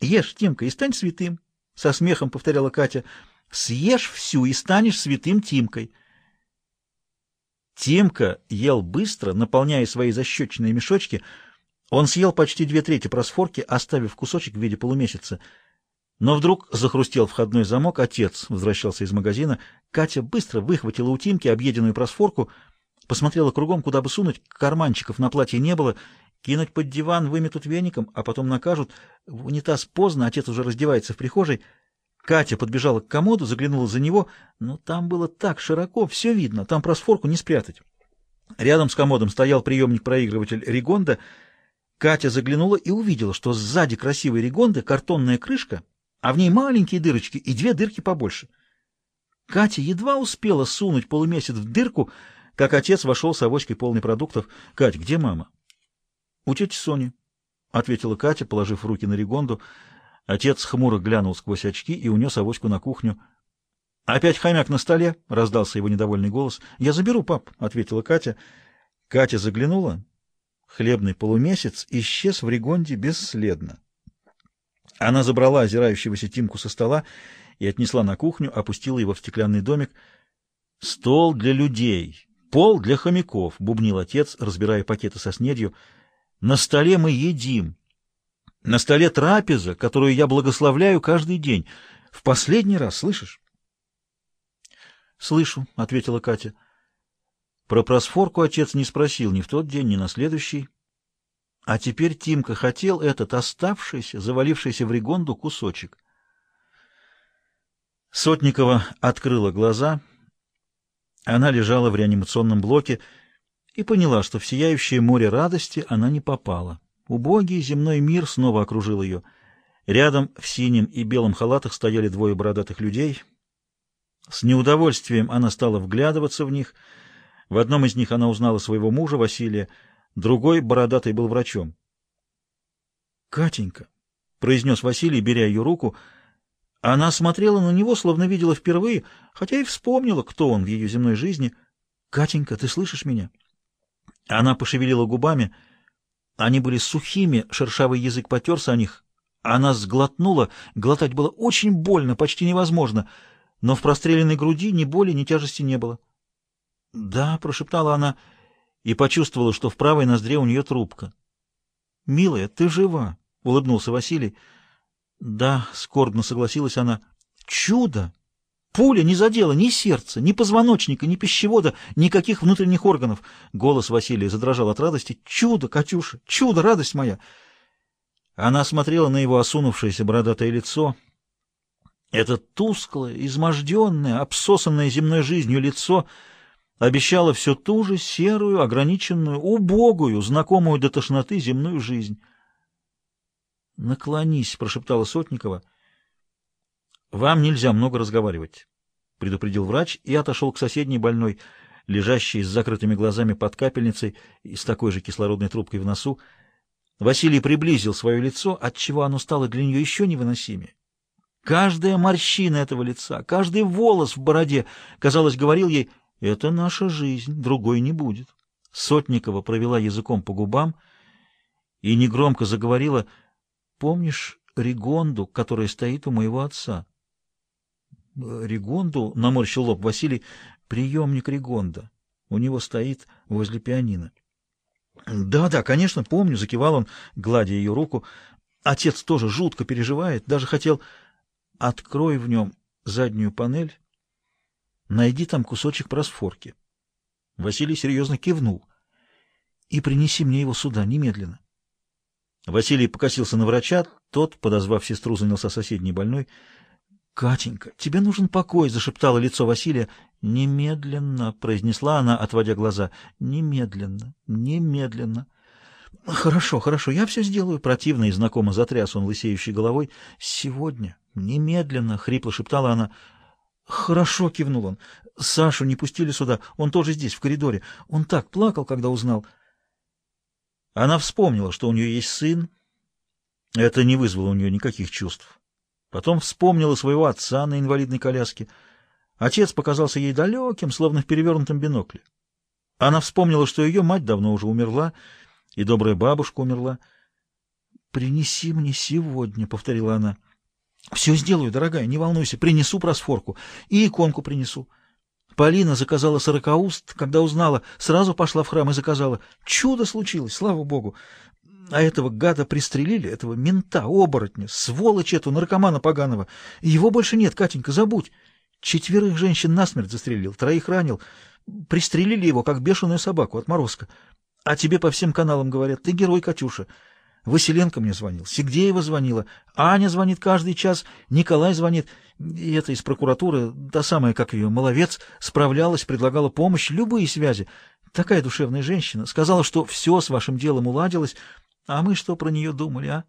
Ешь, Тимка, и стань святым, — со смехом повторяла Катя. Съешь всю и станешь святым Тимкой. Тимка ел быстро, наполняя свои защеченные мешочки. Он съел почти две трети просфорки, оставив кусочек в виде полумесяца. Но вдруг захрустел входной замок, отец возвращался из магазина. Катя быстро выхватила у Тимки объеденную просфорку, посмотрела кругом, куда бы сунуть, карманчиков на платье не было, кинуть под диван выметут веником, а потом накажут. В унитаз поздно, отец уже раздевается в прихожей. Катя подбежала к комоду, заглянула за него, но там было так широко, все видно, там просфорку не спрятать. Рядом с комодом стоял приемник-проигрыватель Ригонда. Катя заглянула и увидела, что сзади красивой Ригонды картонная крышка — а в ней маленькие дырочки и две дырки побольше. Катя едва успела сунуть полумесяц в дырку, как отец вошел с авоськой полной продуктов. — Кать, где мама? — У тети Сони, — ответила Катя, положив руки на регонду. Отец хмуро глянул сквозь очки и унес авоську на кухню. — Опять хомяк на столе? — раздался его недовольный голос. — Я заберу, пап, — ответила Катя. Катя заглянула. Хлебный полумесяц исчез в регонде бесследно. Она забрала озирающегося Тимку со стола и отнесла на кухню, опустила его в стеклянный домик. «Стол для людей, пол для хомяков», — бубнил отец, разбирая пакеты со снедью. «На столе мы едим. На столе трапеза, которую я благословляю каждый день. В последний раз, слышишь?» «Слышу», — ответила Катя. Про просфорку отец не спросил ни в тот день, ни на следующий. А теперь Тимка хотел этот оставшийся, завалившийся в регонду кусочек. Сотникова открыла глаза. Она лежала в реанимационном блоке и поняла, что в сияющее море радости она не попала. Убогий земной мир снова окружил ее. Рядом в синем и белом халатах стояли двое бородатых людей. С неудовольствием она стала вглядываться в них. В одном из них она узнала своего мужа, Василия, Другой, бородатый, был врачом. «Катенька», — произнес Василий, беря ее руку, — она смотрела на него, словно видела впервые, хотя и вспомнила, кто он в ее земной жизни. «Катенька, ты слышишь меня?» Она пошевелила губами. Они были сухими, шершавый язык потерся о них. Она сглотнула, глотать было очень больно, почти невозможно, но в простреленной груди ни боли, ни тяжести не было. «Да», — прошептала она, — и почувствовала, что в правой ноздре у нее трубка. — Милая, ты жива, — улыбнулся Василий. — Да, — скорбно согласилась она. — Чудо! Пуля не задела ни сердца, ни позвоночника, ни пищевода, никаких внутренних органов. Голос Василия задрожал от радости. «Чудо, Катюша! Чудо, радость моя!» Она смотрела на его осунувшееся бородатое лицо. Это тусклое, изможденное, обсосанное земной жизнью лицо — обещала все ту же серую, ограниченную, убогую, знакомую до тошноты земную жизнь. «Наклонись», — прошептала Сотникова. «Вам нельзя много разговаривать», — предупредил врач и отошел к соседней больной, лежащей с закрытыми глазами под капельницей и с такой же кислородной трубкой в носу. Василий приблизил свое лицо, отчего оно стало для нее еще невыносимее. Каждая морщина этого лица, каждый волос в бороде, казалось, говорил ей — это наша жизнь, другой не будет. Сотникова провела языком по губам и негромко заговорила, «Помнишь Ригонду, которая стоит у моего отца?» «Ригонду?» — наморщил лоб Василий. «Приемник Ригонда. У него стоит возле пианино». «Да, да, конечно, помню», — закивал он, гладя ее руку. «Отец тоже жутко переживает, даже хотел...» «Открой в нем заднюю панель» Найди там кусочек просфорки. Василий серьезно кивнул. И принеси мне его сюда, немедленно. Василий покосился на врача, тот, подозвав сестру, занялся соседней больной. — Катенька, тебе нужен покой, — зашептало лицо Василия. — Немедленно, — произнесла она, отводя глаза. — Немедленно, немедленно. — Хорошо, хорошо, я все сделаю. Противно и знакомо затряс он лысеющей головой. — Сегодня, немедленно, — хрипло шептала она. «Хорошо», — кивнул он. «Сашу не пустили сюда. Он тоже здесь, в коридоре. Он так плакал, когда узнал». Она вспомнила, что у нее есть сын. Это не вызвало у нее никаких чувств. Потом вспомнила своего отца на инвалидной коляске. Отец показался ей далеким, словно в перевернутом бинокле. Она вспомнила, что ее мать давно уже умерла, и добрая бабушка умерла. «Принеси мне сегодня», — повторила она. «Все сделаю, дорогая, не волнуйся. Принесу просфорку. И иконку принесу». Полина заказала сорокауст, когда узнала, сразу пошла в храм и заказала. Чудо случилось, слава богу. А этого гада пристрелили, этого мента, оборотня, сволочь эту, наркомана поганого. Его больше нет, Катенька, забудь. Четверых женщин насмерть застрелил, троих ранил. Пристрелили его, как бешеную собаку, отморозка. А тебе по всем каналам говорят, ты герой, Катюша. Василенко мне звонил, Сигдеева звонила, Аня звонит каждый час, Николай звонит. И это из прокуратуры, та самая, как ее, Маловец, справлялась, предлагала помощь, любые связи. Такая душевная женщина. Сказала, что все с вашим делом уладилось. А мы что про нее думали, а?